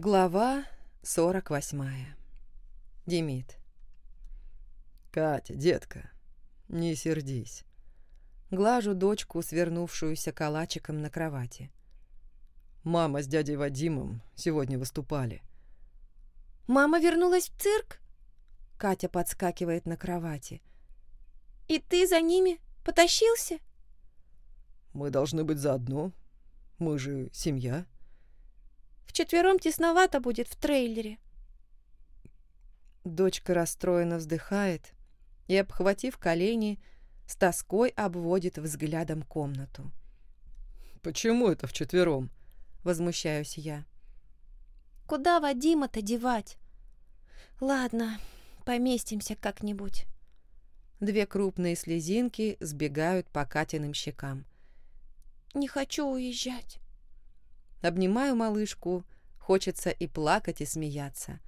Глава 48. Демид. «Катя, детка, не сердись». Глажу дочку, свернувшуюся калачиком на кровати. Мама с дядей Вадимом сегодня выступали. «Мама вернулась в цирк?» Катя подскакивает на кровати. «И ты за ними потащился?» «Мы должны быть заодно. Мы же семья». Вчетвером тесновато будет в трейлере. Дочка расстроенно вздыхает и, обхватив колени, с тоской обводит взглядом комнату. «Почему это вчетвером?» — возмущаюсь я. «Куда Вадима-то девать? Ладно, поместимся как-нибудь». Две крупные слезинки сбегают по Катиным щекам. «Не хочу уезжать». Обнимаю малышку, хочется и плакать, и смеяться.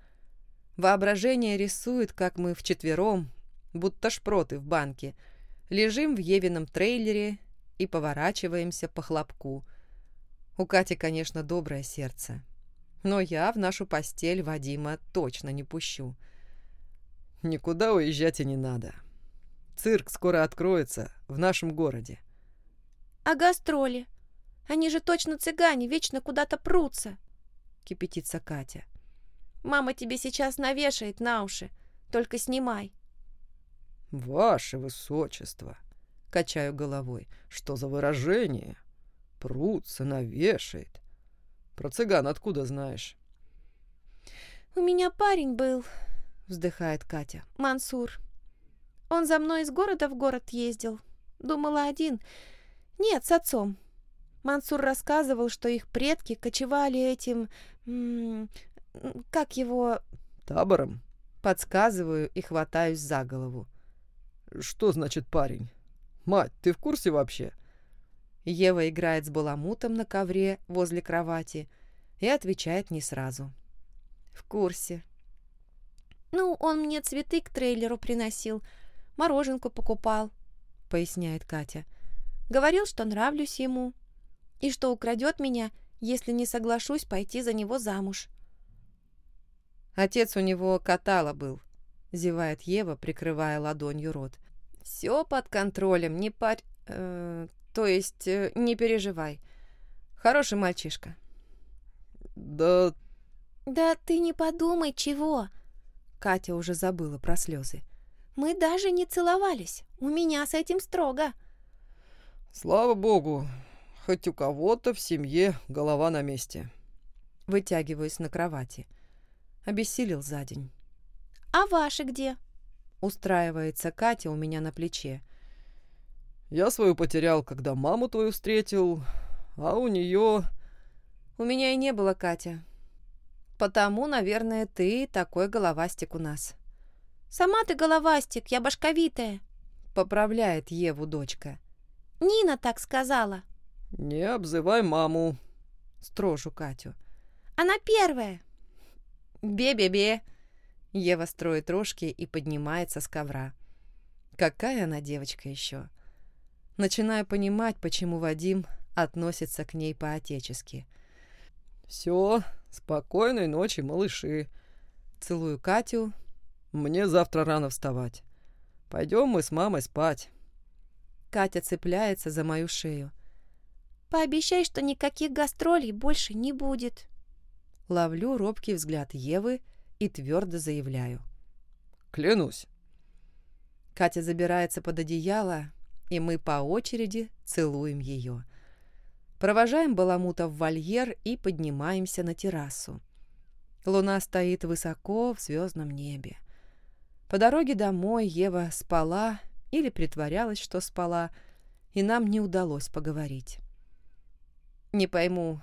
Воображение рисует, как мы вчетвером, будто шпроты в банке, лежим в Евином трейлере и поворачиваемся по хлопку. У Кати, конечно, доброе сердце, но я в нашу постель Вадима точно не пущу. Никуда уезжать и не надо. Цирк скоро откроется в нашем городе. А гастроли? Они же точно цыгане, вечно куда-то прутся!» — кипятится Катя. «Мама тебе сейчас навешает на уши. Только снимай». «Ваше высочество!» — качаю головой. «Что за выражение? Прутся, навешает. Про цыган откуда знаешь?» «У меня парень был», — вздыхает Катя. «Мансур. Он за мной из города в город ездил. Думала один. Нет, с отцом. Мансур рассказывал, что их предки кочевали этим... как его... Табором? Подсказываю и хватаюсь за голову. Что значит парень? Мать, ты в курсе вообще? Ева играет с баламутом на ковре возле кровати и отвечает не сразу. В курсе. Ну, он мне цветы к трейлеру приносил, мороженку покупал, поясняет Катя. Говорил, что нравлюсь ему и что украдет меня, если не соглашусь пойти за него замуж. Отец у него катала был, зевает Ева, прикрывая ладонью рот. Все под контролем, не парь... Э, то есть э, не переживай. Хороший мальчишка. Да... Да ты не подумай, чего. Катя уже забыла про слезы. Мы даже не целовались. У меня с этим строго. Слава богу, Хоть у кого-то в семье голова на месте. Вытягиваюсь на кровати. Обессилел за день. «А ваши где?» Устраивается Катя у меня на плече. «Я свою потерял, когда маму твою встретил, а у нее...» «У меня и не было, Катя. Потому, наверное, ты такой головастик у нас». «Сама ты головастик, я башковитая», — поправляет Еву дочка. «Нина так сказала». «Не обзывай маму», — строжу Катю. «Она первая». «Бе-бе-бе». Ева строит рожки и поднимается с ковра. Какая она девочка еще. Начинаю понимать, почему Вадим относится к ней по-отечески. «Все, спокойной ночи, малыши». Целую Катю. «Мне завтра рано вставать. Пойдем мы с мамой спать». Катя цепляется за мою шею. Пообещай, что никаких гастролей больше не будет. Ловлю робкий взгляд Евы и твердо заявляю. Клянусь. Катя забирается под одеяло, и мы по очереди целуем ее. Провожаем Баламута в вольер и поднимаемся на террасу. Луна стоит высоко в звездном небе. По дороге домой Ева спала или притворялась, что спала, и нам не удалось поговорить. Не пойму,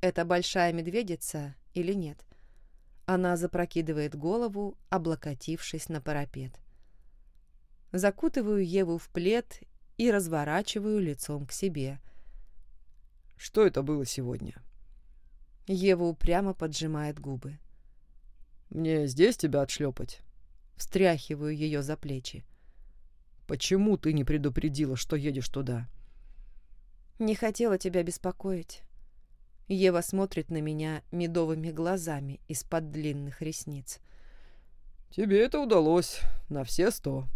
это большая медведица или нет. Она запрокидывает голову, облокотившись на парапет. Закутываю Еву в плед и разворачиваю лицом к себе. «Что это было сегодня?» Ева упрямо поджимает губы. «Мне здесь тебя отшлепать?» Встряхиваю ее за плечи. «Почему ты не предупредила, что едешь туда?» Не хотела тебя беспокоить. Ева смотрит на меня медовыми глазами из-под длинных ресниц. «Тебе это удалось на все сто».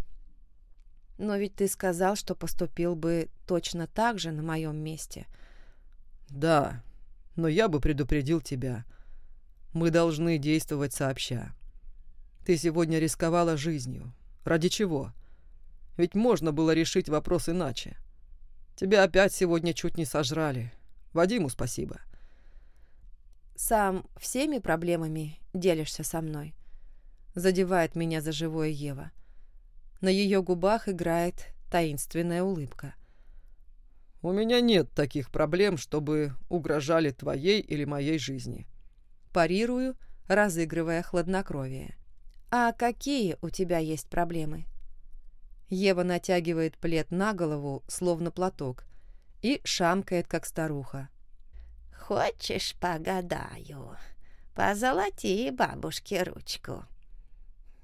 «Но ведь ты сказал, что поступил бы точно так же на моем месте». «Да, но я бы предупредил тебя. Мы должны действовать сообща. Ты сегодня рисковала жизнью. Ради чего? Ведь можно было решить вопрос иначе. Тебя опять сегодня чуть не сожрали. Вадиму спасибо». «Сам всеми проблемами делишься со мной?» Задевает меня за живое Ева. На ее губах играет таинственная улыбка. «У меня нет таких проблем, чтобы угрожали твоей или моей жизни». Парирую, разыгрывая хладнокровие. «А какие у тебя есть проблемы?» Ева натягивает плед на голову, словно платок, и шамкает, как старуха. «Хочешь, погадаю? Позолоти бабушке ручку».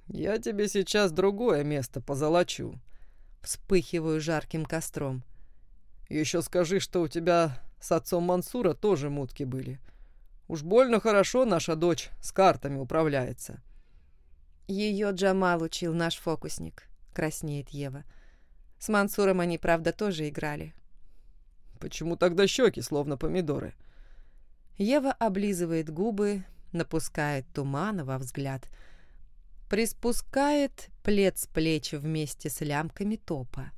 «Я тебе сейчас другое место позолочу». Вспыхиваю жарким костром. «Еще скажи, что у тебя с отцом Мансура тоже мутки были. Уж больно хорошо наша дочь с картами управляется». Ее Джамал учил наш фокусник, краснеет Ева. С Мансуром они, правда, тоже играли. Почему тогда щеки, словно помидоры? Ева облизывает губы, напускает тумана во взгляд, приспускает плед с плеч вместе с лямками топа.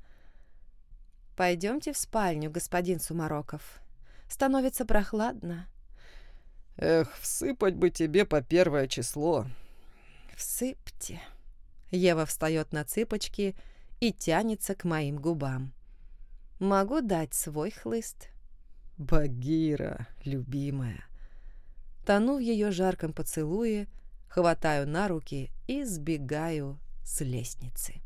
«Пойдемте в спальню, господин Сумароков. Становится прохладно». «Эх, всыпать бы тебе по первое число». «Всыпьте». Ева встает на цыпочки и тянется к моим губам. «Могу дать свой хлыст?» Багира, любимая. Тону в ее жарком поцелуе, хватаю на руки и сбегаю с лестницы.